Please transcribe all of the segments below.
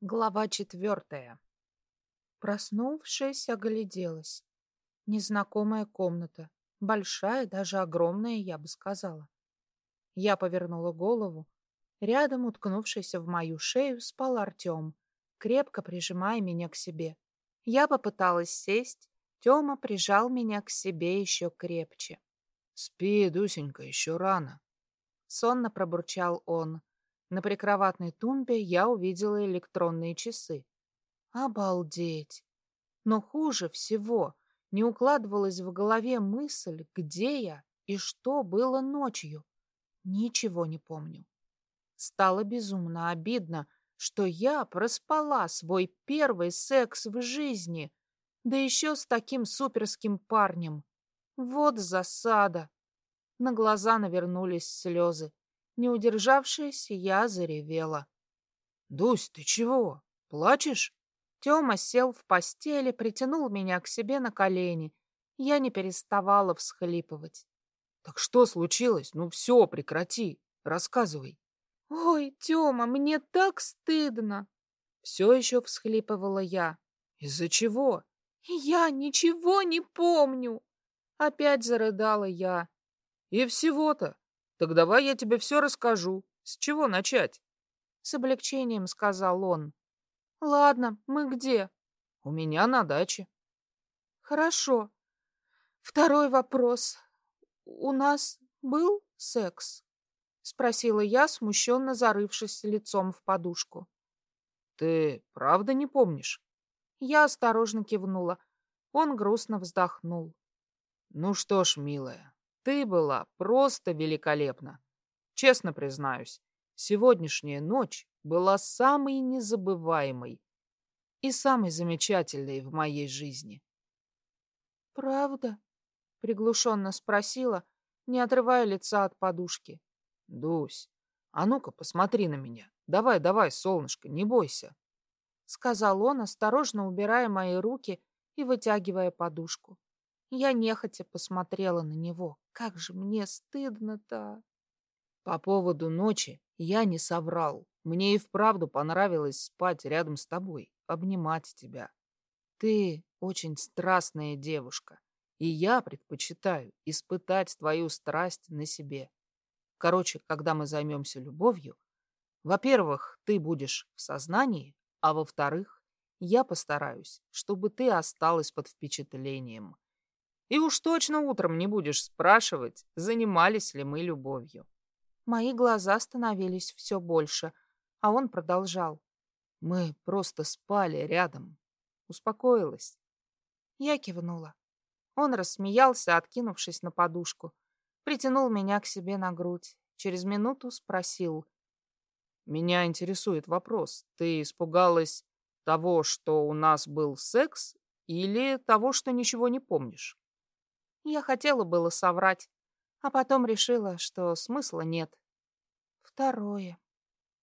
Глава четвертая. Проснувшись, огляделась. Незнакомая комната. Большая, даже огромная, я бы сказала. Я повернула голову. Рядом, уткнувшийся в мою шею, спал Артем, крепко прижимая меня к себе. Я попыталась сесть. Тёма прижал меня к себе еще крепче. «Спи, Дусенька, еще рано», — сонно пробурчал он. На прикроватной тумбе я увидела электронные часы. Обалдеть! Но хуже всего не укладывалась в голове мысль, где я и что было ночью. Ничего не помню. Стало безумно обидно, что я проспала свой первый секс в жизни, да еще с таким суперским парнем. Вот засада. На глаза навернулись слезы. Не удержавшись, я заревела. «Дусь, ты чего? Плачешь?» Тёма сел в постели, притянул меня к себе на колени. Я не переставала всхлипывать. «Так что случилось? Ну все, прекрати. Рассказывай». «Ой, Тёма, мне так стыдно!» Все еще всхлипывала я. «Из-за чего?» «Я ничего не помню!» Опять зарыдала я. «И всего-то? Так давай я тебе все расскажу. С чего начать? С облегчением сказал он. Ладно, мы где? У меня на даче. Хорошо. Второй вопрос. У нас был секс? Спросила я, смущенно зарывшись лицом в подушку. Ты правда не помнишь? Я осторожно кивнула. Он грустно вздохнул. Ну что ж, милая, ты была просто великолепна. Честно признаюсь, сегодняшняя ночь была самой незабываемой и самой замечательной в моей жизни. «Правда?» — приглушенно спросила, не отрывая лица от подушки. «Дусь, а ну-ка посмотри на меня. Давай, давай, солнышко, не бойся», — сказал он, осторожно убирая мои руки и вытягивая подушку. Я нехотя посмотрела на него. Как же мне стыдно-то. По поводу ночи я не соврал. Мне и вправду понравилось спать рядом с тобой, обнимать тебя. Ты очень страстная девушка, и я предпочитаю испытать твою страсть на себе. Короче, когда мы займемся любовью, во-первых, ты будешь в сознании, а во-вторых, я постараюсь, чтобы ты осталась под впечатлением. И уж точно утром не будешь спрашивать, занимались ли мы любовью. Мои глаза становились все больше, а он продолжал. Мы просто спали рядом. Успокоилась. Я кивнула. Он рассмеялся, откинувшись на подушку. Притянул меня к себе на грудь. Через минуту спросил. Меня интересует вопрос. Ты испугалась того, что у нас был секс, или того, что ничего не помнишь? Я хотела было соврать, а потом решила, что смысла нет. Второе.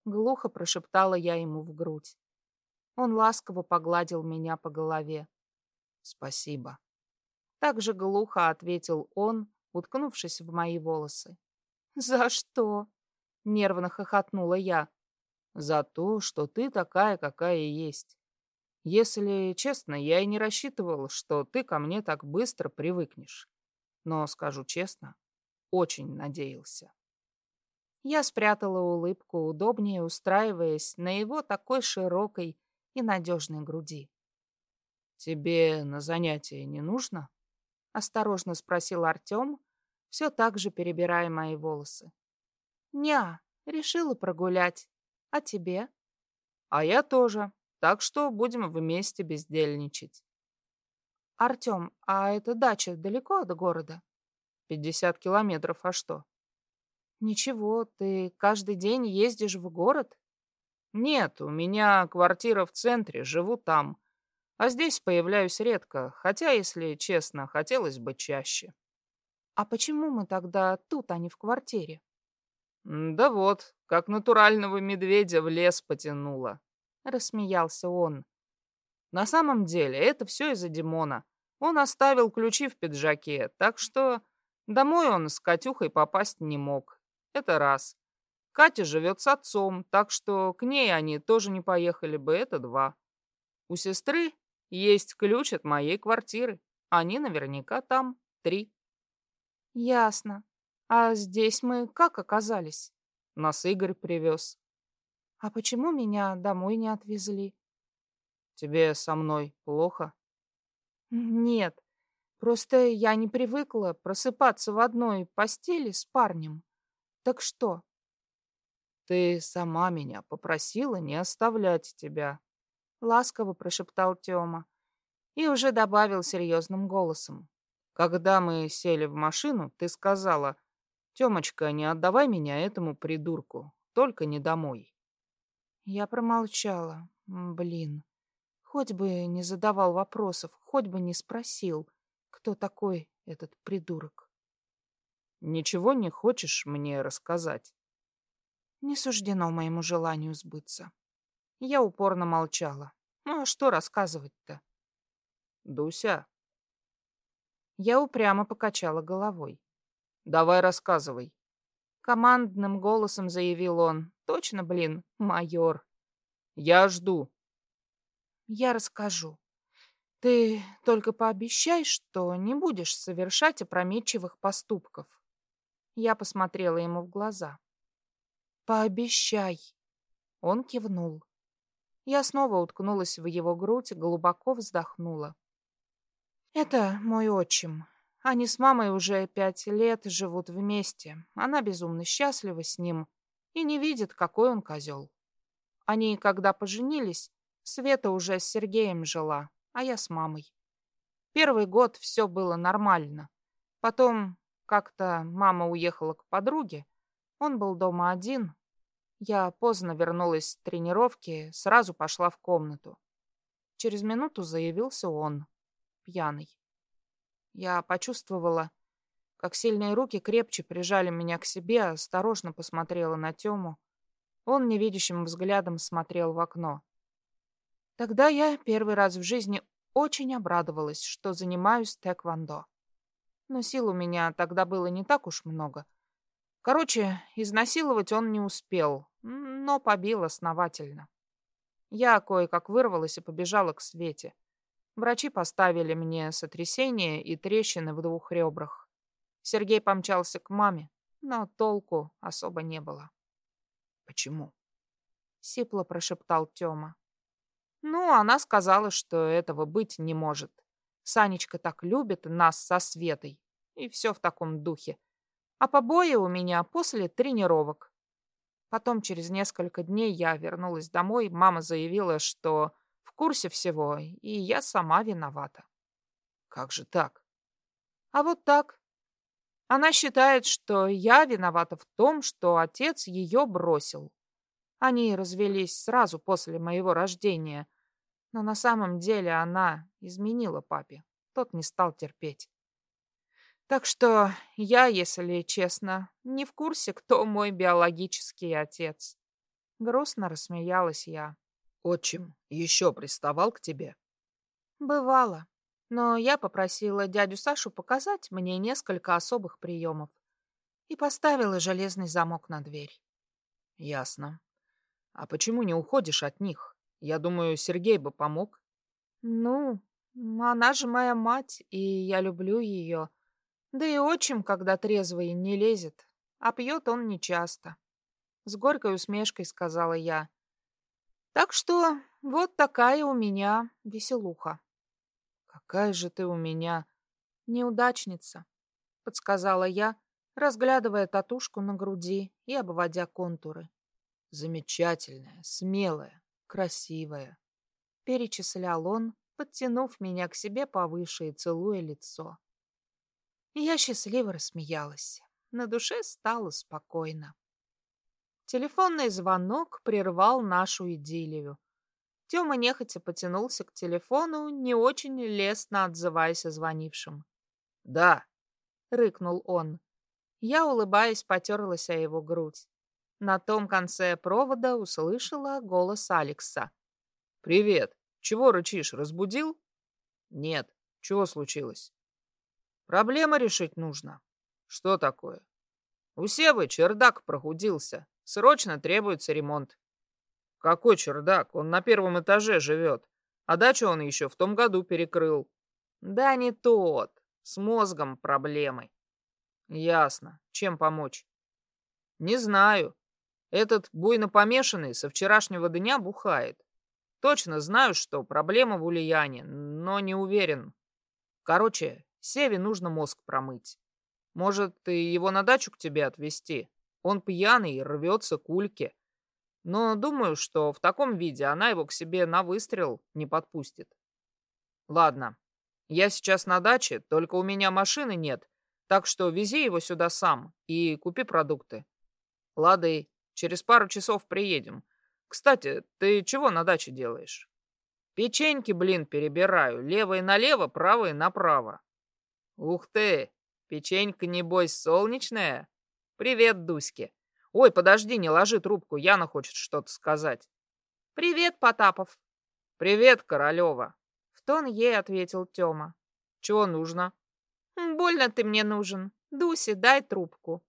Глухо прошептала я ему в грудь. Он ласково погладил меня по голове. Спасибо. Так же глухо ответил он, уткнувшись в мои волосы. За что? Нервно хохотнула я. За то, что ты такая, какая есть. Если честно, я и не рассчитывал, что ты ко мне так быстро привыкнешь но, скажу честно, очень надеялся. Я спрятала улыбку, удобнее устраиваясь на его такой широкой и надежной груди. «Тебе на занятия не нужно?» — осторожно спросил Артем, все так же перебирая мои волосы. «Ня, решила прогулять. А тебе?» «А я тоже, так что будем вместе бездельничать». «Артем, а эта дача далеко от города?» «Пятьдесят километров, а что?» «Ничего, ты каждый день ездишь в город?» «Нет, у меня квартира в центре, живу там. А здесь появляюсь редко, хотя, если честно, хотелось бы чаще». «А почему мы тогда тут, а не в квартире?» «Да вот, как натурального медведя в лес потянуло», — рассмеялся он. На самом деле это все из-за Димона. Он оставил ключи в пиджаке, так что домой он с Катюхой попасть не мог. Это раз. Катя живет с отцом, так что к ней они тоже не поехали бы, это два. У сестры есть ключ от моей квартиры. Они наверняка там три. Ясно. А здесь мы как оказались? Нас Игорь привез. А почему меня домой не отвезли? Тебе со мной плохо? Нет. Просто я не привыкла просыпаться в одной постели с парнем. Так что? Ты сама меня попросила не оставлять тебя. Ласково прошептал Тёма и уже добавил серьезным голосом. Когда мы сели в машину, ты сказала, «Тёмочка, не отдавай меня этому придурку, только не домой». Я промолчала. Блин, хоть бы не задавал вопросов, хоть бы не спросил, кто такой этот придурок. Ничего не хочешь мне рассказать? Не суждено моему желанию сбыться. Я упорно молчала. Ну а что рассказывать-то? Дуся. Я упрямо покачала головой. Давай рассказывай. Командным голосом заявил он. Точно, блин, майор. Я жду. Я расскажу. Ты только пообещай, что не будешь совершать опрометчивых поступков. Я посмотрела ему в глаза. Пообещай. Он кивнул. Я снова уткнулась в его грудь, глубоко вздохнула. Это мой отчим. Они с мамой уже пять лет живут вместе. Она безумно счастлива с ним и не видит, какой он козел. Они, когда поженились, Света уже с Сергеем жила, а я с мамой. Первый год все было нормально. Потом как-то мама уехала к подруге. Он был дома один. Я поздно вернулась с тренировки, сразу пошла в комнату. Через минуту заявился он пьяный. Я почувствовала, как сильные руки крепче прижали меня к себе, осторожно посмотрела на Тему. Он невидящим взглядом смотрел в окно. Тогда я первый раз в жизни очень обрадовалась, что занимаюсь тэквондо. Но сил у меня тогда было не так уж много. Короче, изнасиловать он не успел, но побил основательно. Я кое-как вырвалась и побежала к Свете. Врачи поставили мне сотрясение и трещины в двух ребрах. Сергей помчался к маме, но толку особо не было. «Почему?» — сипло прошептал Тёма. «Ну, она сказала, что этого быть не может. Санечка так любит нас со Светой, и все в таком духе. А побои у меня после тренировок. Потом, через несколько дней, я вернулась домой, мама заявила, что курсе всего, и я сама виновата. Как же так? А вот так. Она считает, что я виновата в том, что отец ее бросил. Они развелись сразу после моего рождения, но на самом деле она изменила папе. Тот не стал терпеть. Так что я, если честно, не в курсе, кто мой биологический отец. Грустно рассмеялась я. Отчим еще приставал к тебе? Бывало. Но я попросила дядю Сашу показать мне несколько особых приемов и поставила железный замок на дверь. Ясно. А почему не уходишь от них? Я думаю, Сергей бы помог. Ну, она же моя мать, и я люблю ее. Да и отчим, когда трезвый, не лезет, а пьет он нечасто. С горькой усмешкой сказала я. Так что вот такая у меня веселуха. Какая же ты у меня неудачница, подсказала я, разглядывая татушку на груди и обводя контуры. Замечательная, смелая, красивая, перечислял он, подтянув меня к себе повыше и целуя лицо. Я счастливо рассмеялась. На душе стало спокойно. Телефонный звонок прервал нашу идиллию. Тёма нехотя потянулся к телефону, не очень лестно отзываясь о звонившем. «Да», — рыкнул он. Я, улыбаясь, потерлась о его грудь. На том конце провода услышала голос Алекса. «Привет. Чего рычишь, разбудил?» «Нет. Чего случилось?» «Проблема решить нужно». «Что такое?» «У Севы чердак прохудился. Срочно требуется ремонт. Какой чердак? Он на первом этаже живет. А дачу он еще в том году перекрыл. Да не тот. С мозгом проблемы. Ясно. Чем помочь? Не знаю. Этот буйно помешанный со вчерашнего дня бухает. Точно знаю, что проблема в Ульяне, но не уверен. Короче, Севе нужно мозг промыть. Может, ты его на дачу к тебе отвезти? Он пьяный, рвется к Ульке. Но думаю, что в таком виде она его к себе на выстрел не подпустит. Ладно, я сейчас на даче, только у меня машины нет, так что вези его сюда сам и купи продукты. Лады, через пару часов приедем. Кстати, ты чего на даче делаешь? Печеньки, блин, перебираю. Левые налево, правые направо. Ух ты, печенька, небось, солнечная? Привет, Дуське. Ой, подожди, не ложи трубку, Яна хочет что-то сказать. Привет, Потапов. Привет, Королева тон ей ответил Тёма. «Чего нужно?» «Больно ты мне нужен. Дуси, дай трубку».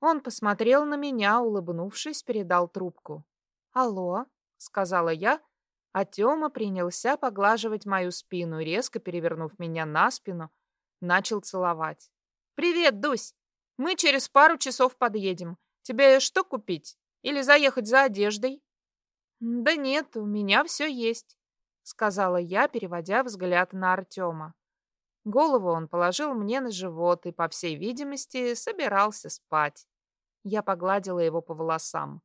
Он посмотрел на меня, улыбнувшись, передал трубку. «Алло», — сказала я, а Тёма принялся поглаживать мою спину, резко перевернув меня на спину, начал целовать. «Привет, Дусь! Мы через пару часов подъедем. Тебе что купить? Или заехать за одеждой?» «Да нет, у меня все есть сказала я, переводя взгляд на Артема. Голову он положил мне на живот и, по всей видимости, собирался спать. Я погладила его по волосам.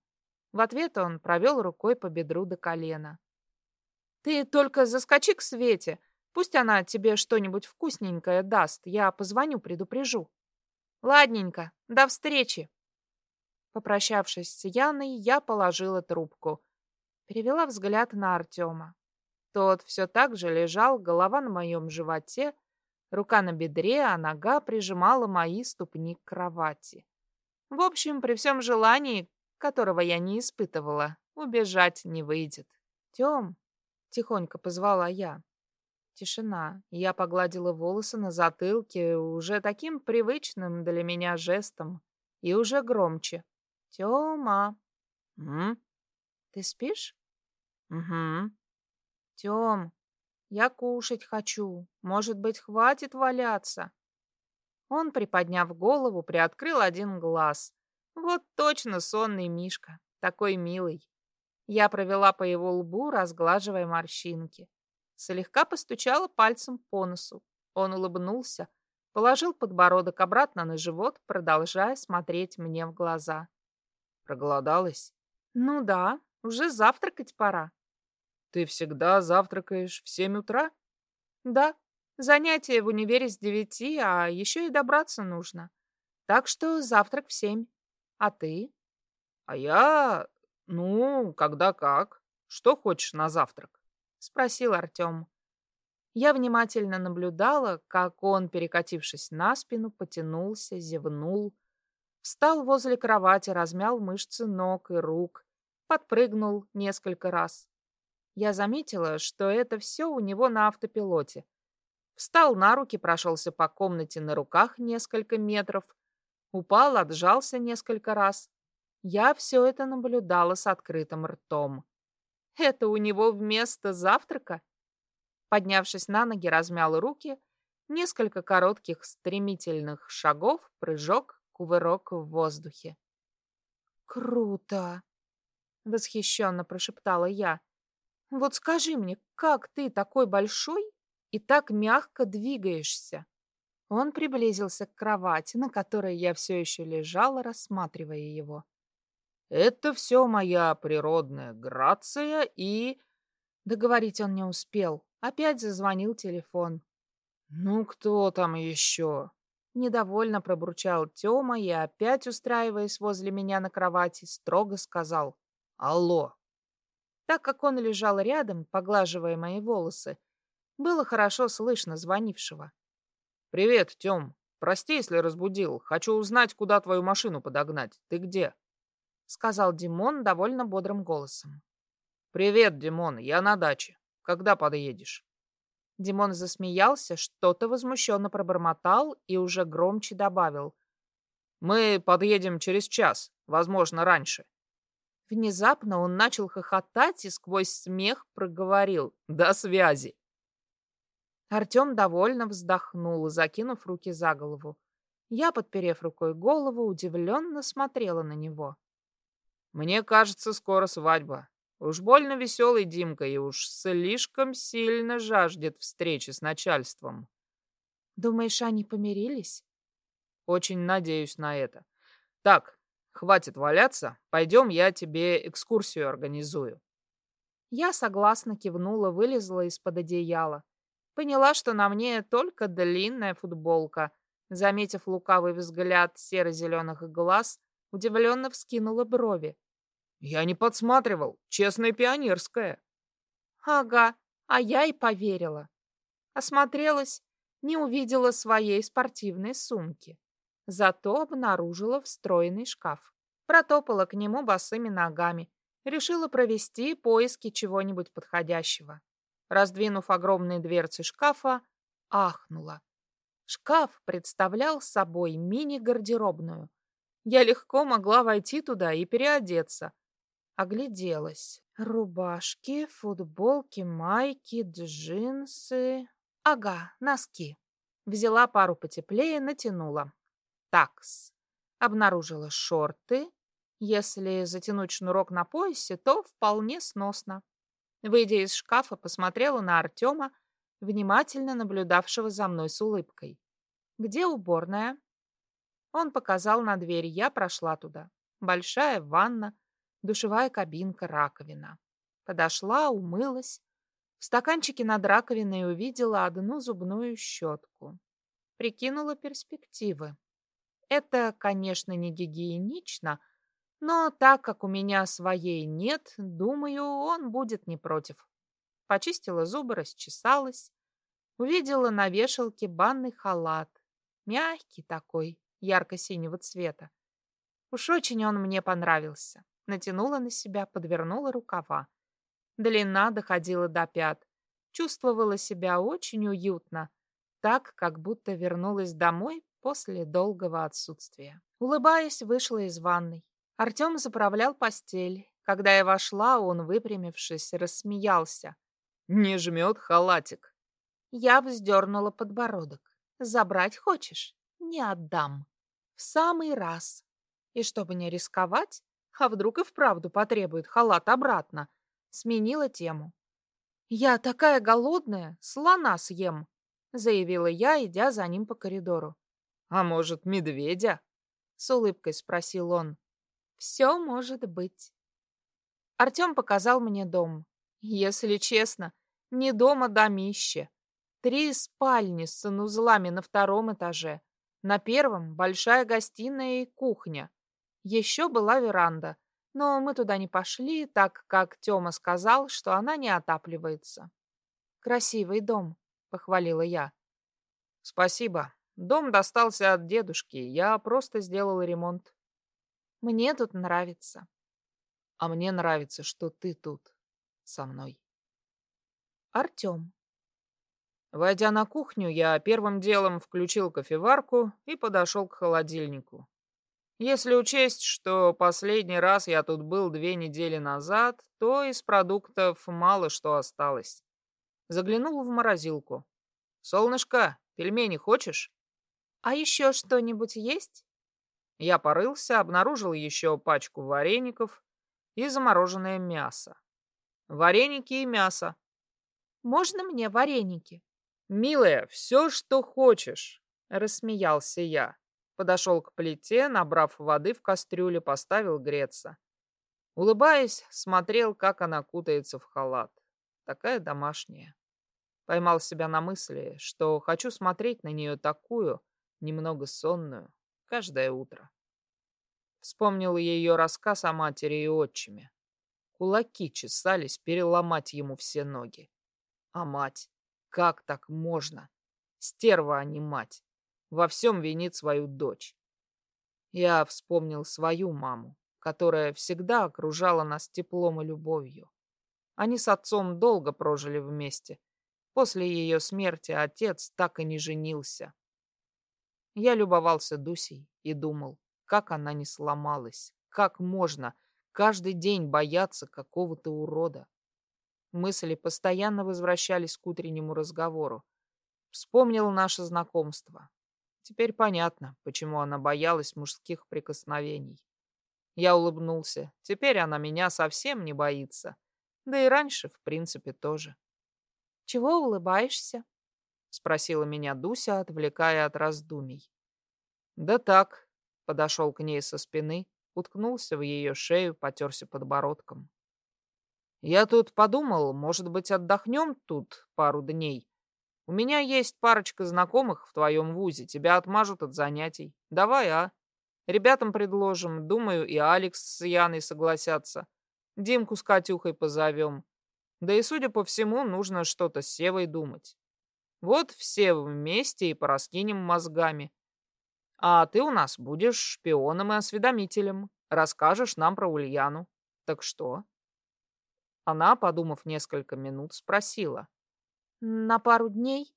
В ответ он провел рукой по бедру до колена. «Ты только заскочи к Свете. Пусть она тебе что-нибудь вкусненькое даст. Я позвоню, предупрежу». «Ладненько. До встречи». Попрощавшись с Яной, я положила трубку. Перевела взгляд на Артема. Тот все так же лежал, голова на моем животе, рука на бедре, а нога прижимала мои ступни к кровати. В общем, при всем желании, которого я не испытывала, убежать не выйдет. «Тем!» — тихонько позвала я. Тишина. Я погладила волосы на затылке уже таким привычным для меня жестом и уже громче. «Тема!» «М? Ты спишь?» «Угу». Тём, я кушать хочу. Может быть, хватит валяться?» Он, приподняв голову, приоткрыл один глаз. Вот точно сонный Мишка, такой милый. Я провела по его лбу, разглаживая морщинки. Слегка постучала пальцем по носу. Он улыбнулся, положил подбородок обратно на живот, продолжая смотреть мне в глаза. «Проголодалась?» «Ну да, уже завтракать пора». Ты всегда завтракаешь в семь утра? Да. Занятия в универе с девяти, а еще и добраться нужно. Так что завтрак в семь. А ты? А я... Ну, когда как. Что хочешь на завтрак? Спросил Артем. Я внимательно наблюдала, как он, перекатившись на спину, потянулся, зевнул, встал возле кровати, размял мышцы ног и рук, подпрыгнул несколько раз. Я заметила, что это все у него на автопилоте. Встал на руки, прошелся по комнате на руках несколько метров, упал, отжался несколько раз. Я все это наблюдала с открытым ртом. Это у него вместо завтрака? Поднявшись на ноги, размял руки, несколько коротких стремительных шагов, прыжок, кувырок в воздухе. «Круто!» — восхищенно прошептала я. Вот скажи мне, как ты такой большой и так мягко двигаешься?» Он приблизился к кровати, на которой я все еще лежала, рассматривая его. «Это все моя природная грация и...» Договорить он не успел. Опять зазвонил телефон. «Ну, кто там еще?» Недовольно пробурчал Тёма и, опять устраиваясь возле меня на кровати, строго сказал «Алло, так как он лежал рядом, поглаживая мои волосы, было хорошо слышно звонившего. «Привет, Тём. Прости, если разбудил. Хочу узнать, куда твою машину подогнать. Ты где?» — сказал Димон довольно бодрым голосом. «Привет, Димон. Я на даче. Когда подъедешь?» Димон засмеялся, что-то возмущенно пробормотал и уже громче добавил. «Мы подъедем через час, возможно, раньше. Внезапно он начал хохотать и сквозь смех проговорил «До связи!». Артем довольно вздохнул, закинув руки за голову. Я, подперев рукой голову, удивленно смотрела на него. «Мне кажется, скоро свадьба. Уж больно веселый Димка и уж слишком сильно жаждет встречи с начальством». «Думаешь, они помирились?» «Очень надеюсь на это. Так, хватит валяться. Пойдем, я тебе экскурсию организую». Я согласно кивнула, вылезла из-под одеяла. Поняла, что на мне только длинная футболка — Заметив лукавый взгляд серо-зеленых глаз, удивленно вскинула брови. «Я не подсматривал. Честная пионерская». «Ага, а я и поверила». Осмотрелась, не увидела своей спортивной сумки. Зато обнаружила встроенный шкаф. Протопала к нему босыми ногами. Решила провести поиски чего-нибудь подходящего. Раздвинув огромные дверцы шкафа, ахнула. Шкаф представлял собой мини-гардеробную. Я легко могла войти туда и переодеться. Огляделась. Рубашки, футболки, майки, джинсы. Ага, носки. Взяла пару потеплее, натянула. Такс. Обнаружила шорты. Если затянуть шнурок на поясе, то вполне сносно. Выйдя из шкафа, посмотрела на Артема, внимательно наблюдавшего за мной с улыбкой. «Где уборная?» Он показал на дверь, я прошла туда. Большая ванна, душевая кабинка, раковина. Подошла, умылась. В стаканчике над раковиной увидела одну зубную щетку. Прикинула перспективы. Это, конечно, не гигиенично, но так как у меня своей нет, думаю, он будет не против. Почистила зубы, расчесалась. Увидела на вешалке банный халат. Мягкий такой, ярко-синего цвета. Уж очень он мне понравился. Натянула на себя, подвернула рукава. Длина доходила до пят. Чувствовала себя очень уютно, так, как будто вернулась домой после долгого отсутствия. Улыбаясь, вышла из ванной. Артем заправлял постель. Когда я вошла, он, выпрямившись, рассмеялся. Не жмет халатик. Я вздернула подбородок. Забрать хочешь? Не отдам. В самый раз. И чтобы не рисковать, а вдруг и вправду потребует халат обратно, сменила тему. «Я такая голодная, слона съем», — заявила я, идя за ним по коридору. «А может, медведя?» — с улыбкой спросил он. «Все может быть». Артем показал мне дом. Если честно, не дома домище. Три спальни с санузлами на втором этаже. На первом большая гостиная и кухня. Еще была веранда, но мы туда не пошли, так как Тёма сказал, что она не отапливается. «Красивый дом», — похвалила я. «Спасибо. Дом достался от дедушки. Я просто сделал ремонт». «Мне тут нравится». «А мне нравится, что ты тут» со мной. Артем. Войдя на кухню, я первым делом включил кофеварку и подошел к холодильнику. Если учесть, что последний раз я тут был две недели назад, то из продуктов мало что осталось. Заглянул в морозилку. «Солнышко, пельмени хочешь?» «А еще что-нибудь есть?» Я порылся, обнаружил еще пачку вареников и замороженное мясо. Вареники и мясо. Можно мне вареники? Милая, все, что хочешь, рассмеялся я. Подошел к плите, набрав воды в кастрюле, поставил греться. Улыбаясь, смотрел, как она кутается в халат. Такая домашняя. Поймал себя на мысли, что хочу смотреть на нее такую, немного сонную, каждое утро. Вспомнил ее рассказ о матери и отчиме. Кулаки чесались переломать ему все ноги. А мать? Как так можно? Стерва, а не мать. Во всем винит свою дочь. Я вспомнил свою маму, которая всегда окружала нас теплом и любовью. Они с отцом долго прожили вместе. После ее смерти отец так и не женился. Я любовался Дусей и думал, как она не сломалась, как можно, каждый день бояться какого-то урода. Мысли постоянно возвращались к утреннему разговору. Вспомнил наше знакомство. Теперь понятно, почему она боялась мужских прикосновений. Я улыбнулся. Теперь она меня совсем не боится. Да и раньше, в принципе, тоже. «Чего улыбаешься?» — спросила меня Дуся, отвлекая от раздумий. «Да так», — подошел к ней со спины, уткнулся в ее шею, потерся подбородком. «Я тут подумал, может быть, отдохнем тут пару дней? У меня есть парочка знакомых в твоем вузе, тебя отмажут от занятий. Давай, а? Ребятам предложим, думаю, и Алекс с Яной согласятся. Димку с Катюхой позовем. Да и, судя по всему, нужно что-то с Севой думать. Вот все вместе и пораскинем мозгами. А ты у нас будешь шпионом и осведомителем. Расскажешь нам про Ульяну. Так что? Она, подумав несколько минут, спросила. На пару дней?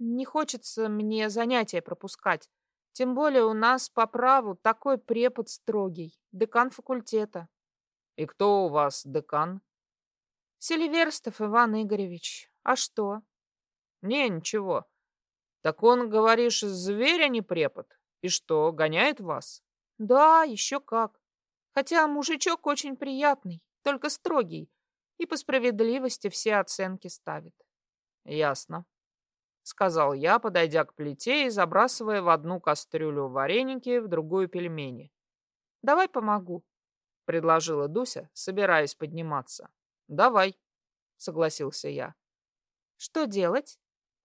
Не хочется мне занятия пропускать. Тем более у нас по праву такой препод строгий, декан факультета. И кто у вас декан? Селиверстов Иван Игоревич. А что? Не, ничего. Так он, говоришь, зверь, а не препод? И что, гоняет вас? Да, еще как. Хотя мужичок очень приятный, только строгий. И по справедливости все оценки ставит. Ясно. Сказал я, подойдя к плите и забрасывая в одну кастрюлю вареники, в другую пельмени. Давай помогу. — предложила Дуся, собираясь подниматься. «Давай», — согласился я. «Что делать?»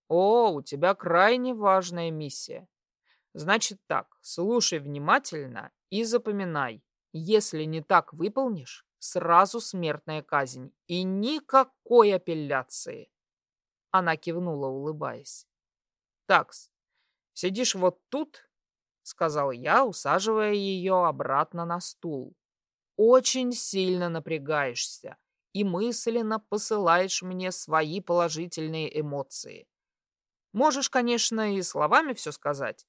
«О, у тебя крайне важная миссия. Значит так, слушай внимательно и запоминай. Если не так выполнишь, сразу смертная казнь и никакой апелляции». Она кивнула, улыбаясь. «Такс, сидишь вот тут?» — сказал я, усаживая ее обратно на стул очень сильно напрягаешься и мысленно посылаешь мне свои положительные эмоции. Можешь, конечно, и словами все сказать.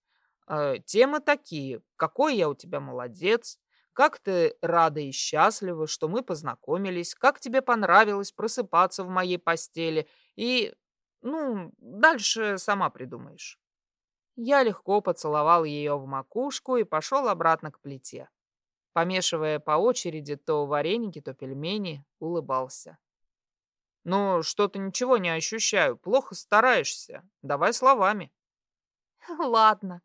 Э, темы такие. Какой я у тебя молодец. Как ты рада и счастлива, что мы познакомились. Как тебе понравилось просыпаться в моей постели. И, ну, дальше сама придумаешь. Я легко поцеловал ее в макушку и пошел обратно к плите помешивая по очереди то вареники, то пельмени, улыбался. «Ну, что-то ничего не ощущаю. Плохо стараешься. Давай словами». «Ладно.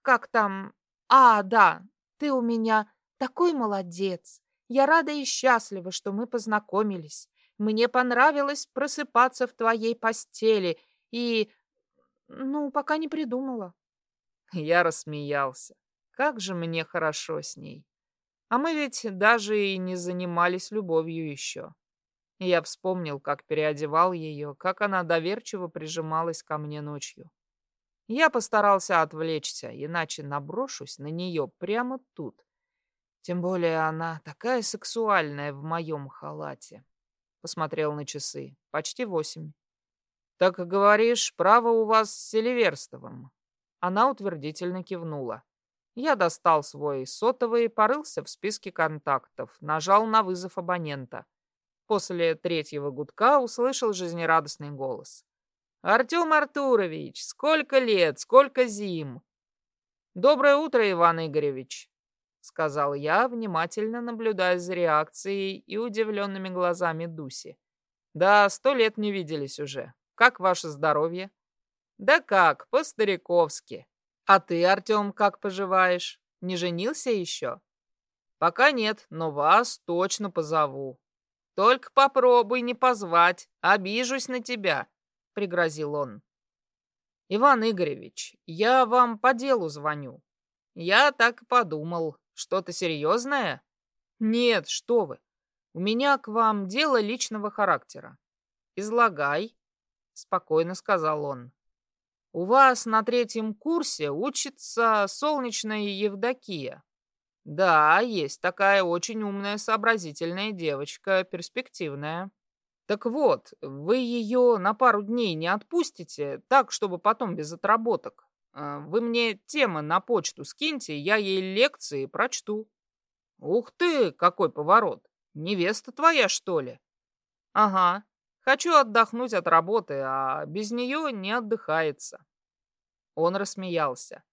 Как там? А, да, ты у меня такой молодец. Я рада и счастлива, что мы познакомились. Мне понравилось просыпаться в твоей постели и... Ну, пока не придумала». Я рассмеялся. Как же мне хорошо с ней. А мы ведь даже и не занимались любовью еще. Я вспомнил, как переодевал ее, как она доверчиво прижималась ко мне ночью. Я постарался отвлечься, иначе наброшусь на нее прямо тут. Тем более она такая сексуальная в моем халате. Посмотрел на часы. Почти восемь. «Так, говоришь, право у вас с Селиверстовым?» Она утвердительно кивнула. Я достал свой сотовый, порылся в списке контактов, нажал на вызов абонента. После третьего гудка услышал жизнерадостный голос. «Артем Артурович, сколько лет, сколько зим!» «Доброе утро, Иван Игоревич!» — сказал я, внимательно наблюдая за реакцией и удивленными глазами Дуси. «Да, сто лет не виделись уже. Как ваше здоровье?» «Да как, по-стариковски», а ты, Артем, как поживаешь? Не женился еще? Пока нет, но вас точно позову. Только попробуй не позвать, обижусь на тебя, пригрозил он. Иван Игоревич, я вам по делу звоню. Я так подумал. Что-то серьезное? Нет, что вы. У меня к вам дело личного характера. Излагай, спокойно сказал он. У вас на третьем курсе учится солнечная Евдокия. Да, есть такая очень умная, сообразительная девочка, перспективная. Так вот, вы ее на пару дней не отпустите, так, чтобы потом без отработок. А, вы мне темы на почту скиньте, я ей лекции прочту. Ух ты, какой поворот! Невеста твоя, что ли? Ага. Хочу отдохнуть от работы, а без нее не отдыхается. Он рассмеялся.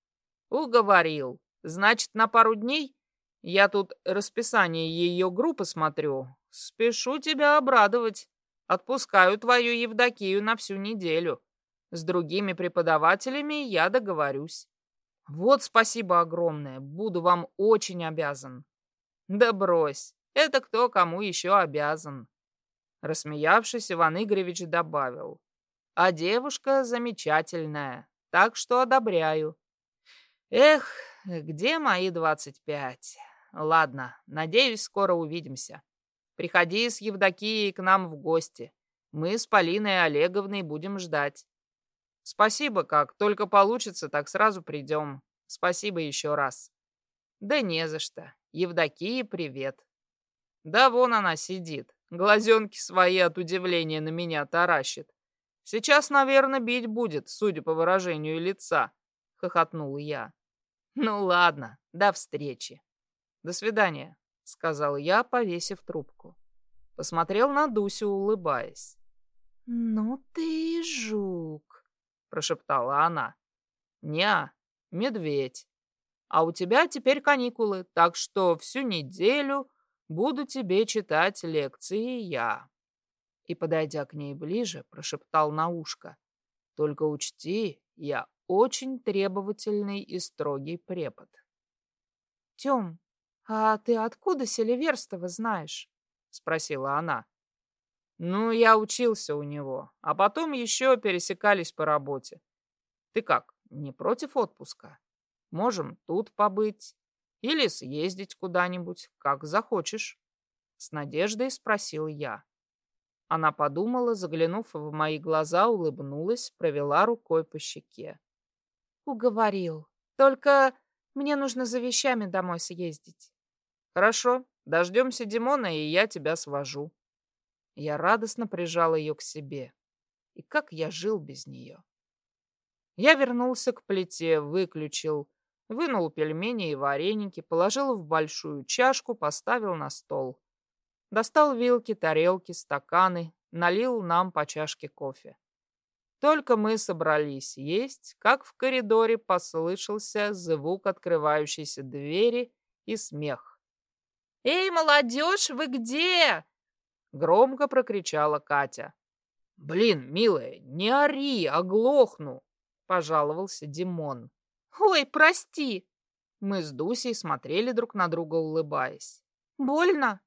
Уговорил. Значит, на пару дней? Я тут расписание ее группы смотрю. Спешу тебя обрадовать. Отпускаю твою Евдокию на всю неделю. С другими преподавателями я договорюсь. Вот спасибо огромное. Буду вам очень обязан. Да брось, это кто кому еще обязан. Рассмеявшись, Иван Игоревич добавил. А девушка замечательная, так что одобряю. Эх, где мои двадцать пять? Ладно, надеюсь, скоро увидимся. Приходи с Евдокией к нам в гости. Мы с Полиной Олеговной будем ждать. Спасибо, как только получится, так сразу придем. Спасибо еще раз. Да не за что. Евдокия, привет. Да вон она сидит. Глазенки свои от удивления на меня таращит. Сейчас, наверное, бить будет, судя по выражению лица, хохотнул я. Ну ладно, до встречи. До свидания, сказал я, повесив трубку. Посмотрел на Дусю, улыбаясь. Ну ты жук, прошептала она. Ня, медведь. А у тебя теперь каникулы, так что всю неделю буду тебе читать лекции я. И, подойдя к ней ближе, прошептал на ушко. Только учти, я очень требовательный и строгий препод. Тём, а ты откуда Селиверстова знаешь? Спросила она. Ну, я учился у него, а потом еще пересекались по работе. Ты как, не против отпуска? Можем тут побыть или съездить куда-нибудь, как захочешь. С надеждой спросил я. Она подумала, заглянув в мои глаза, улыбнулась, провела рукой по щеке. Уговорил. Только мне нужно за вещами домой съездить. Хорошо, дождемся Димона, и я тебя свожу. Я радостно прижал ее к себе. И как я жил без нее. Я вернулся к плите, выключил, Вынул пельмени и вареники, положил в большую чашку, поставил на стол. Достал вилки, тарелки, стаканы, налил нам по чашке кофе. Только мы собрались есть, как в коридоре послышался звук открывающейся двери и смех. «Эй, молодежь, вы где?» Громко прокричала Катя. «Блин, милая, не ори, оглохну!» Пожаловался Димон. «Ой, прости!» Мы с Дусей смотрели друг на друга, улыбаясь. «Больно?»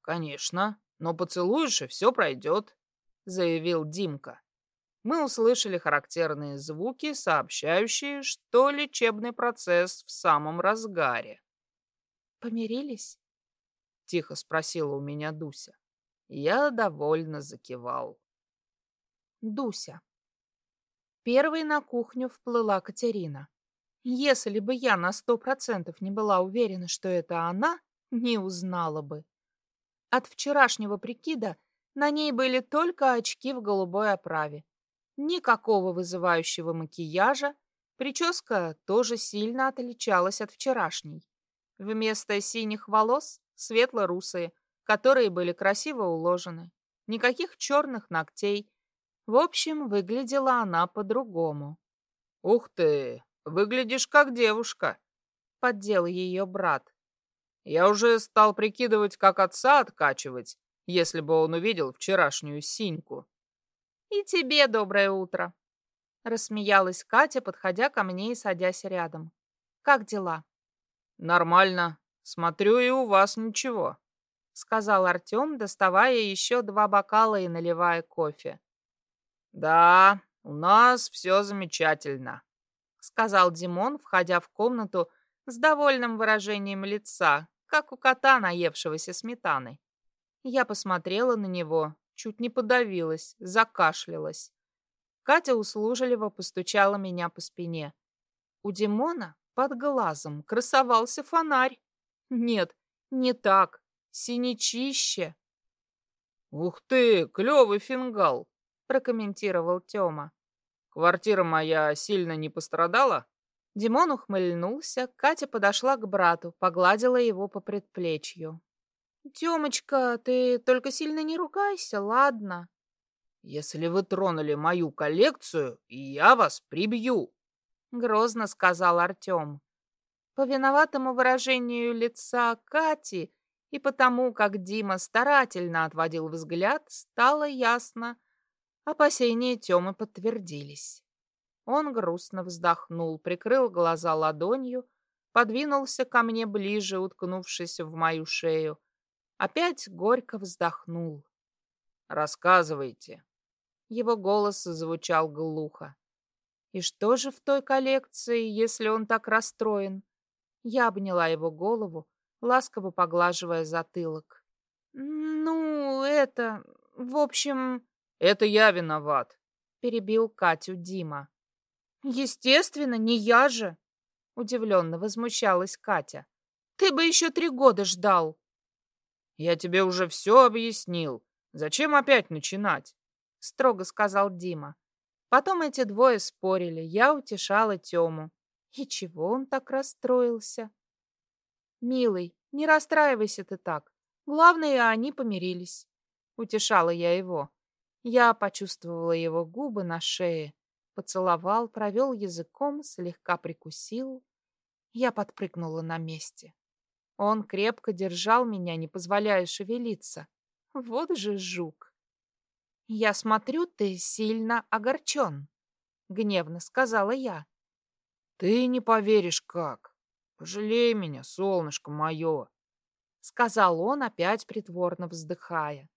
«Конечно, но поцелуешь, и все пройдет», — заявил Димка. Мы услышали характерные звуки, сообщающие, что лечебный процесс в самом разгаре. «Помирились?» — тихо спросила у меня Дуся. Я довольно закивал. Дуся. Первой на кухню вплыла Катерина. Если бы я на сто процентов не была уверена, что это она, не узнала бы. От вчерашнего прикида на ней были только очки в голубой оправе. Никакого вызывающего макияжа, прическа тоже сильно отличалась от вчерашней. Вместо синих волос светло-русые, которые были красиво уложены. Никаких черных ногтей. В общем, выглядела она по-другому. «Ух ты! Выглядишь как девушка», — поддел ее брат. «Я уже стал прикидывать, как отца откачивать, если бы он увидел вчерашнюю синьку». «И тебе доброе утро», — рассмеялась Катя, подходя ко мне и садясь рядом. «Как дела?» «Нормально. Смотрю, и у вас ничего», — сказал Артем, доставая еще два бокала и наливая кофе. «Да, у нас все замечательно», — сказал Димон, входя в комнату с довольным выражением лица, как у кота, наевшегося сметаны. Я посмотрела на него, чуть не подавилась, закашлялась. Катя услужливо постучала меня по спине. У Димона под глазом красовался фонарь. Нет, не так, синячище. «Ух ты, клевый фингал!» прокомментировал Тёма. Квартира моя сильно не пострадала? Димон ухмыльнулся, Катя подошла к брату, погладила его по предплечью. «Тёмочка, ты только сильно не ругайся, ладно?» «Если вы тронули мою коллекцию, я вас прибью!» — грозно сказал Артём. По виноватому выражению лица Кати и потому, как Дима старательно отводил взгляд, стало ясно. Опасения Тёмы подтвердились. Он грустно вздохнул, прикрыл глаза ладонью, подвинулся ко мне ближе, уткнувшись в мою шею. Опять горько вздохнул. «Рассказывайте». Его голос звучал глухо. И что же в той коллекции, если он так расстроен? Я обняла его голову, ласково поглаживая затылок. «Ну, это... В общем...» «Это я виноват», — перебил Катю Дима. «Естественно, не я же!» — удивленно возмущалась Катя. «Ты бы еще три года ждал!» «Я тебе уже все объяснил. Зачем опять начинать?» — строго сказал Дима. Потом эти двое спорили, я утешала Тему. И чего он так расстроился? «Милый, не расстраивайся ты так. Главное, они помирились», — утешала я его. Я почувствовала его губы на шее, поцеловал, провел языком, слегка прикусил. Я подпрыгнула на месте. Он крепко держал меня, не позволяя шевелиться. Вот же жук. «Я смотрю, ты сильно огорчен», — гневно сказала я. «Ты не поверишь, как. Пожалей меня, солнышко мое», — сказал он, опять притворно вздыхая.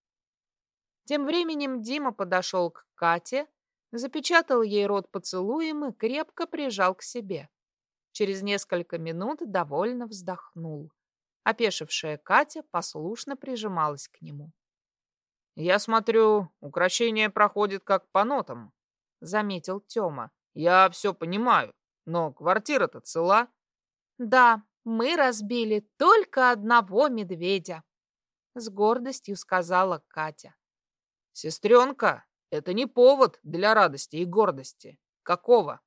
Тем временем Дима подошел к Кате, запечатал ей рот поцелуем и крепко прижал к себе. Через несколько минут довольно вздохнул. Опешившая Катя послушно прижималась к нему. «Я смотрю, украшение проходит как по нотам», — заметил Тёма. «Я все понимаю, но квартира-то цела». «Да, мы разбили только одного медведя», — с гордостью сказала Катя. «Сестренка, это не повод для радости и гордости. Какого?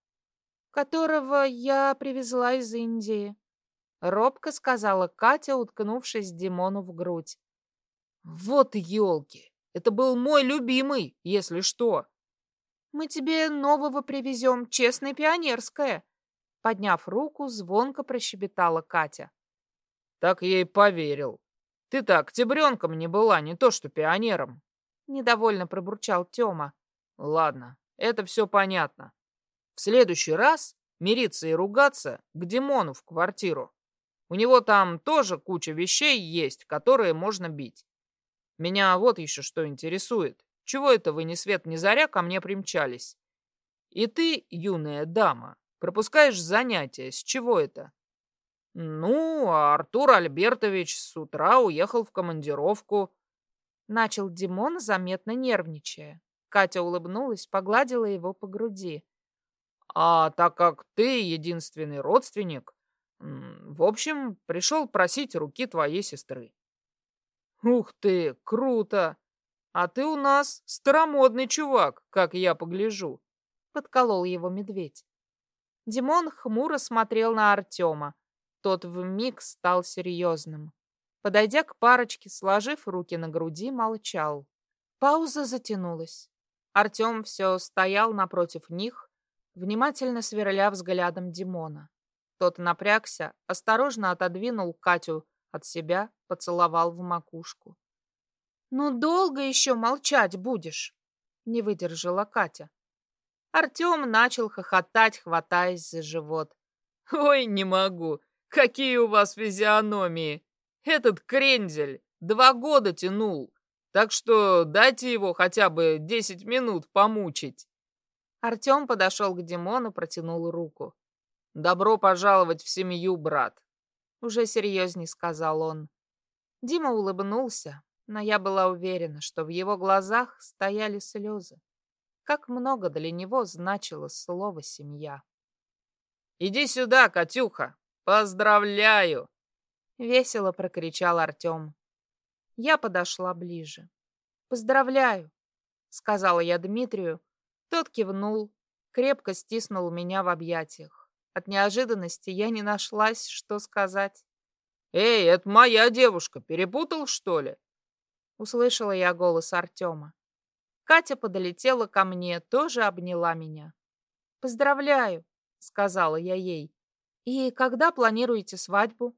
Которого я привезла из Индии. Робко сказала Катя, уткнувшись Димону в грудь. Вот елки! Это был мой любимый, если что. Мы тебе нового привезем, честное пионерское. Подняв руку, звонко прощебетала Катя. Так я и поверил. Ты-то октябренком не была, не то что пионером. Недовольно пробурчал Тёма. Ладно, это все понятно. В следующий раз мириться и ругаться к Димону в квартиру. У него там тоже куча вещей есть, которые можно бить. Меня вот еще что интересует. Чего это вы ни свет ни заря ко мне примчались? И ты, юная дама, пропускаешь занятия. С чего это? Ну, Артур Альбертович с утра уехал в командировку. Начал Димон, заметно нервничая. Катя улыбнулась, погладила его по груди. А так как ты единственный родственник, в общем, пришел просить руки твоей сестры. Ух ты, круто! А ты у нас старомодный чувак, как я погляжу. Подколол его медведь. Димон хмуро смотрел на Артема. Тот вмиг стал серьезным. Подойдя к парочке, сложив руки на груди, молчал. Пауза затянулась. Артем все стоял напротив них, внимательно сверля взглядом Димона. Тот напрягся, осторожно отодвинул Катю от себя, поцеловал в макушку. «Ну долго еще молчать будешь?» — не выдержала Катя. Артем начал хохотать, хватаясь за живот. «Ой, не могу! Какие у вас физиономии! Этот крендель два года тянул, так что дайте его хотя бы десять минут помучить». Артем подошел к Димону, протянул руку. «Добро пожаловать в семью, брат!» Уже серьезней сказал он. Дима улыбнулся, но я была уверена, что в его глазах стояли слезы. Как много для него значило слово «семья». «Иди сюда, Катюха! Поздравляю!» Весело прокричал Артем. Я подошла ближе. «Поздравляю!» — сказала я Дмитрию. Тот кивнул, крепко стиснул меня в объятиях. От неожиданности я не нашлась, что сказать. «Эй, это моя девушка, перепутал, что ли?» Услышала я голос Артема. Катя подолетела ко мне, тоже обняла меня. «Поздравляю», — сказала я ей. «И когда планируете свадьбу?»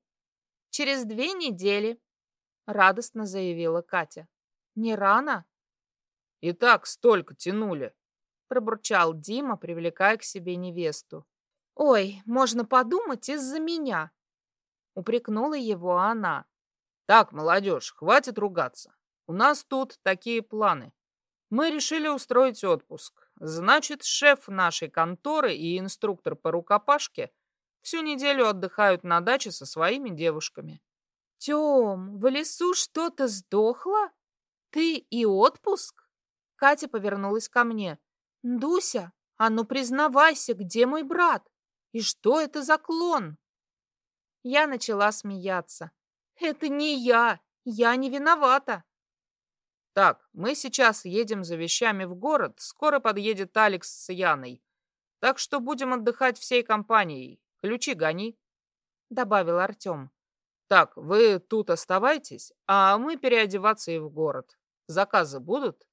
«Через две недели», — радостно заявила Катя. «Не рано?» «И так столько тянули», — пробурчал Дима, привлекая к себе невесту. «Ой, можно подумать из-за меня», — упрекнула его она. «Так, молодежь, хватит ругаться. У нас тут такие планы. Мы решили устроить отпуск. Значит, шеф нашей конторы и инструктор по рукопашке всю неделю отдыхают на даче со своими девушками. Тём, в лесу что-то сдохло? Ты и отпуск? Катя повернулась ко мне. Дуся, а ну признавайся, где мой брат? И что это за клон? Я начала смеяться. Это не я, я не виновата. Так, мы сейчас едем за вещами в город, скоро подъедет Алекс с Яной. Так что будем отдыхать всей компанией. Ключи гони, добавил Артем. Так, вы тут оставайтесь, а мы переодеваться и в город. Заказы будут?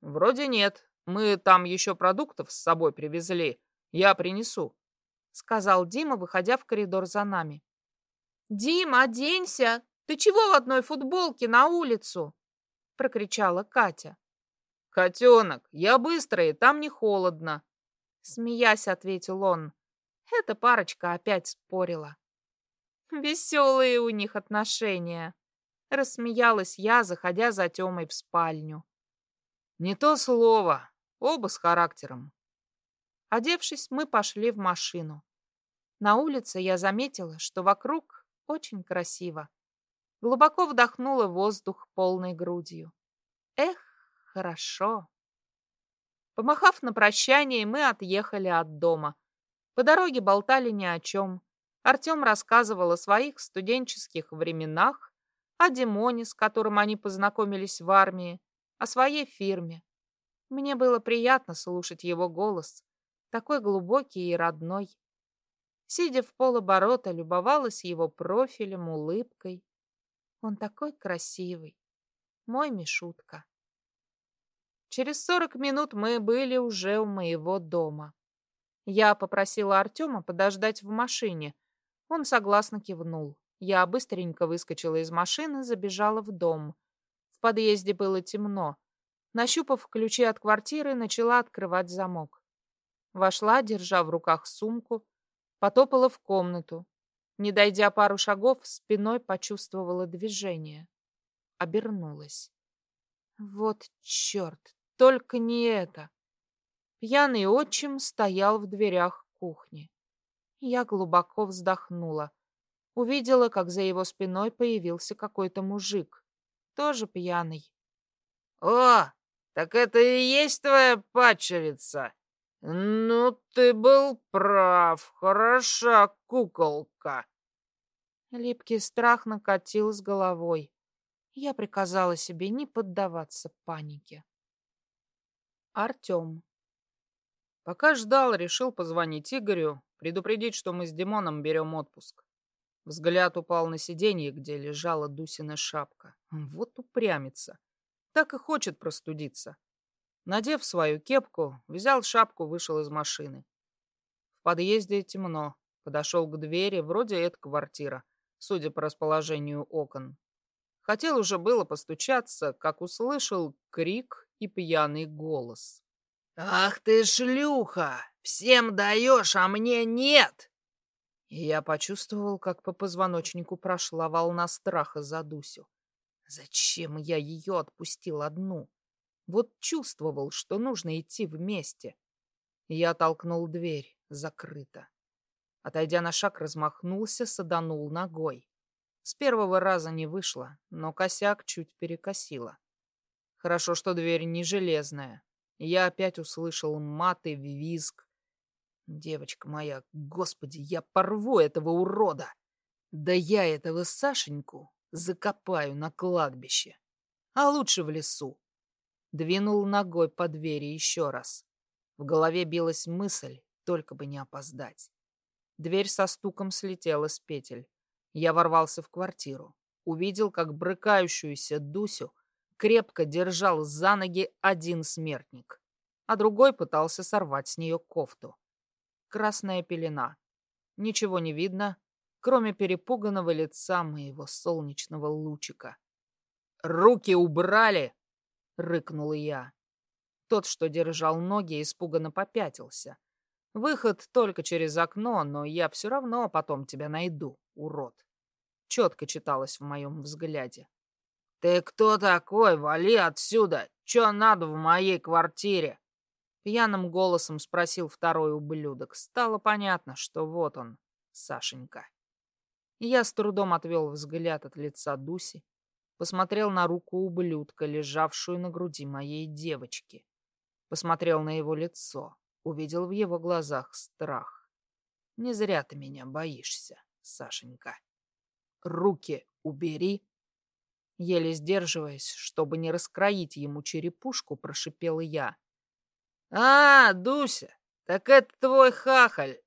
Вроде нет. Мы там еще продуктов с собой привезли. Я принесу, сказал Дима, выходя в коридор за нами. Дим, оденься! Ты чего в одной футболке на улицу? — прокричала Катя. «Котенок, я быстрый, там не холодно», — смеясь ответил он. Эта парочка опять спорила. «Веселые у них отношения», — рассмеялась я, заходя за Тёмой в спальню. «Не то слово, оба с характером». Одевшись, мы пошли в машину. На улице я заметила, что вокруг очень красиво. Глубоко вдохнула воздух полной грудью. Эх, хорошо. Помахав на прощание, мы отъехали от дома. По дороге болтали ни о чем. Артем рассказывал о своих студенческих временах, о Димоне, с которым они познакомились в армии, о своей фирме. Мне было приятно слушать его голос, такой глубокий и родной. Сидя в полоборота, любовалась его профилем, улыбкой, он такой красивый. Мой Мишутка. Через сорок минут мы были уже у моего дома. Я попросила Артема подождать в машине. Он согласно кивнул. Я быстренько выскочила из машины, забежала в дом. В подъезде было темно. Нащупав ключи от квартиры, начала открывать замок. Вошла, держа в руках сумку, потопала в комнату, не дойдя пару шагов, спиной почувствовала движение. Обернулась. Вот черт, только не это. Пьяный отчим стоял в дверях кухни. Я глубоко вздохнула. Увидела, как за его спиной появился какой-то мужик. Тоже пьяный. «О, так это и есть твоя падчерица!» «Ну, ты был прав. Хороша куколка». Липкий страх накатил с головой. Я приказала себе не поддаваться панике. Артем. Пока ждал, решил позвонить Игорю, предупредить, что мы с Димоном берем отпуск. Взгляд упал на сиденье, где лежала Дусина шапка. Вот упрямится. Так и хочет простудиться. Надев свою кепку, взял шапку, вышел из машины. В подъезде темно. Подошел к двери, вроде это квартира, судя по расположению окон. Хотел уже было постучаться, как услышал крик и пьяный голос. «Ах ты шлюха! Всем даешь, а мне нет!» И я почувствовал, как по позвоночнику прошла волна страха за Дусю. Зачем я ее отпустил одну? Вот чувствовал, что нужно идти вместе. Я толкнул дверь. Закрыто. Отойдя на шаг, размахнулся, саданул ногой. С первого раза не вышло, но косяк чуть перекосило. Хорошо, что дверь не железная. Я опять услышал мат и визг. Девочка моя, господи, я порву этого урода! Да я этого Сашеньку закопаю на кладбище, а лучше в лесу. Двинул ногой по двери еще раз. В голове билась мысль, только бы не опоздать. Дверь со стуком слетела с петель. Я ворвался в квартиру. Увидел, как брыкающуюся Дусю крепко держал за ноги один смертник, а другой пытался сорвать с нее кофту. Красная пелена. Ничего не видно, кроме перепуганного лица моего солнечного лучика. «Руки убрали!» — рыкнул я. Тот, что держал ноги, испуганно попятился. Выход только через окно, но я все равно потом тебя найду, урод. Четко читалось в моем взгляде. «Ты кто такой? Вали отсюда! Че надо в моей квартире?» Пьяным голосом спросил второй ублюдок. Стало понятно, что вот он, Сашенька. Я с трудом отвел взгляд от лица Дуси, посмотрел на руку ублюдка, лежавшую на груди моей девочки. Посмотрел на его лицо, увидел в его глазах страх. Не зря ты меня боишься, Сашенька. Руки убери. Еле сдерживаясь, чтобы не раскроить ему черепушку, прошипел я. А, Дуся, так это твой хахаль.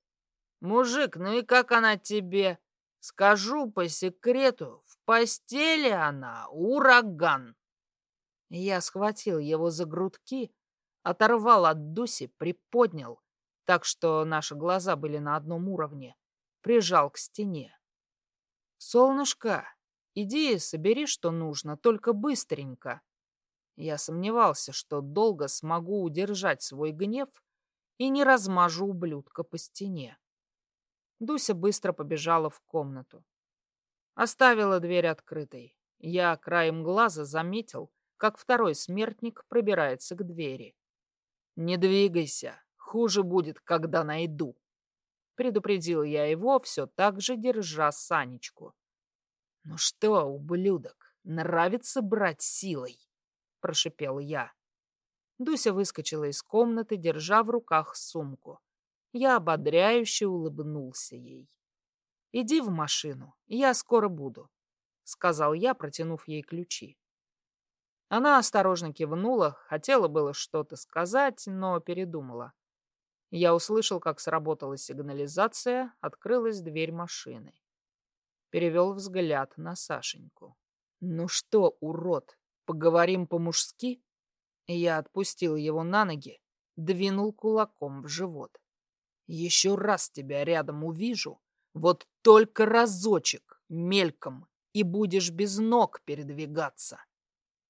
Мужик, ну и как она тебе? Скажу по секрету, в постели она ураган. Я схватил его за грудки, оторвал от Дуси, приподнял, так что наши глаза были на одном уровне, прижал к стене. «Солнышко, иди собери, что нужно, только быстренько». Я сомневался, что долго смогу удержать свой гнев и не размажу ублюдка по стене. Дуся быстро побежала в комнату. Оставила дверь открытой. Я краем глаза заметил, как второй смертник пробирается к двери. «Не двигайся, хуже будет, когда найду», — предупредил я его, все так же держа Санечку. «Ну что, ублюдок, нравится брать силой?» — прошипел я. Дуся выскочила из комнаты, держа в руках сумку. Я ободряюще улыбнулся ей. «Иди в машину, я скоро буду», — сказал я, протянув ей ключи. Она осторожно кивнула, хотела было что-то сказать, но передумала. Я услышал, как сработала сигнализация, открылась дверь машины. Перевел взгляд на Сашеньку. «Ну что, урод, поговорим по-мужски?» Я отпустил его на ноги, двинул кулаком в живот. «Еще раз тебя рядом увижу, вот только разочек, мельком, и будешь без ног передвигаться».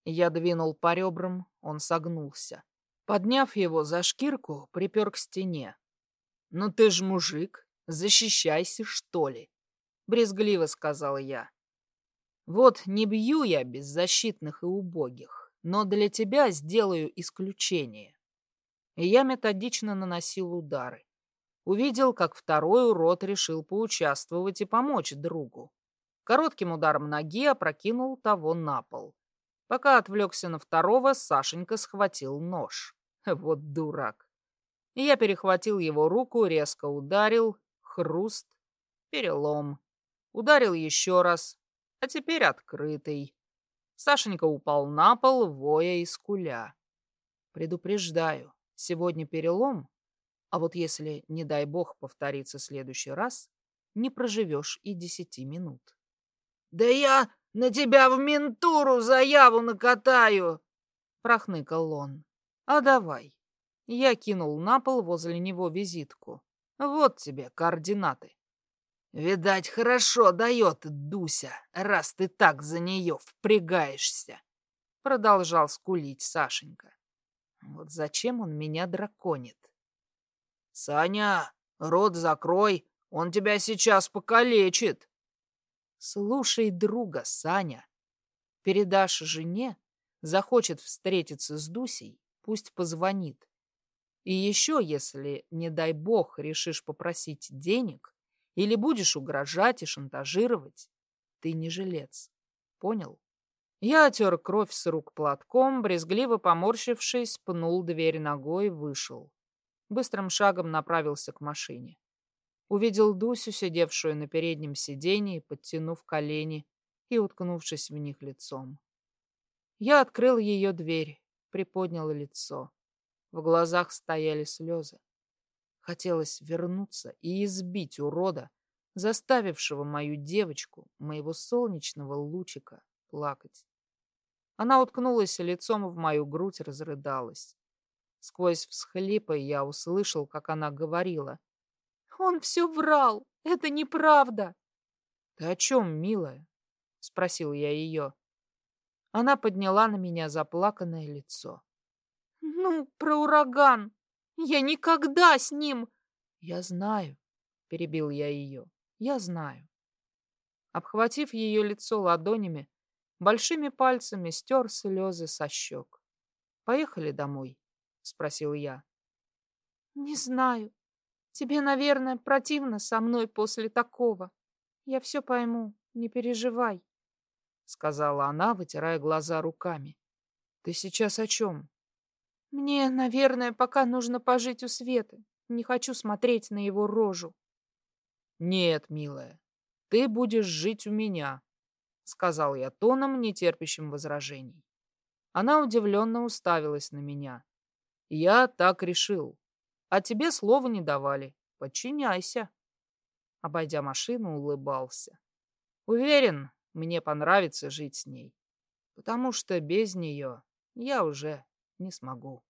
Я двинул по ребрам, он согнулся. Подняв его за шкирку, припер к стене. «Ну ты ж мужик, защищайся, что ли!» Брезгливо сказал я. «Вот не бью я беззащитных и убогих, но для тебя сделаю исключение». И я методично наносил удары. Увидел, как второй урод решил поучаствовать и помочь другу. Коротким ударом ноги опрокинул того на пол. Пока отвлекся на второго, Сашенька схватил нож. Вот дурак. Я перехватил его руку, резко ударил. Хруст. Перелом. Ударил еще раз. А теперь открытый. Сашенька упал на пол, воя и скуля. Предупреждаю, сегодня перелом, а вот если, не дай бог, повторится следующий раз, не проживешь и десяти минут. «Да я на тебя в ментуру заяву накатаю!» — прохныкал он. «А давай». Я кинул на пол возле него визитку. «Вот тебе координаты». «Видать, хорошо дает Дуся, раз ты так за нее впрягаешься», — продолжал скулить Сашенька. «Вот зачем он меня драконит?» «Саня, рот закрой, он тебя сейчас покалечит!» Слушай друга, Саня. Передашь жене, захочет встретиться с Дусей, пусть позвонит. И еще, если, не дай бог, решишь попросить денег или будешь угрожать и шантажировать, ты не жилец. Понял? Я отер кровь с рук платком, брезгливо поморщившись, пнул дверь ногой вышел. Быстрым шагом направился к машине. Увидел Дусю, сидевшую на переднем сиденье, подтянув колени и уткнувшись в них лицом. Я открыл ее дверь, приподнял лицо. В глазах стояли слезы. Хотелось вернуться и избить урода, заставившего мою девочку, моего солнечного лучика, плакать. Она уткнулась лицом в мою грудь, разрыдалась. Сквозь всхлипы я услышал, как она говорила. «Он все врал! Это неправда!» «Ты о чем, милая?» — спросил я ее. Она подняла на меня заплаканное лицо. «Ну, про ураган! Я никогда с ним...» «Я знаю», — перебил я ее. «Я знаю». Обхватив ее лицо ладонями, большими пальцами стер слезы со щек. «Поехали домой?» — спросил я. «Не знаю. Тебе, наверное, противно со мной после такого. Я все пойму, не переживай», — сказала она, вытирая глаза руками. «Ты сейчас о чем?» «Мне, наверное, пока нужно пожить у Светы. Не хочу смотреть на его рожу». «Нет, милая, ты будешь жить у меня», сказал я тоном, нетерпящим возражений. Она удивленно уставилась на меня. Я так решил. А тебе слова не давали. Подчиняйся. Обойдя машину, улыбался. Уверен, мне понравится жить с ней, потому что без нее я уже не смогу.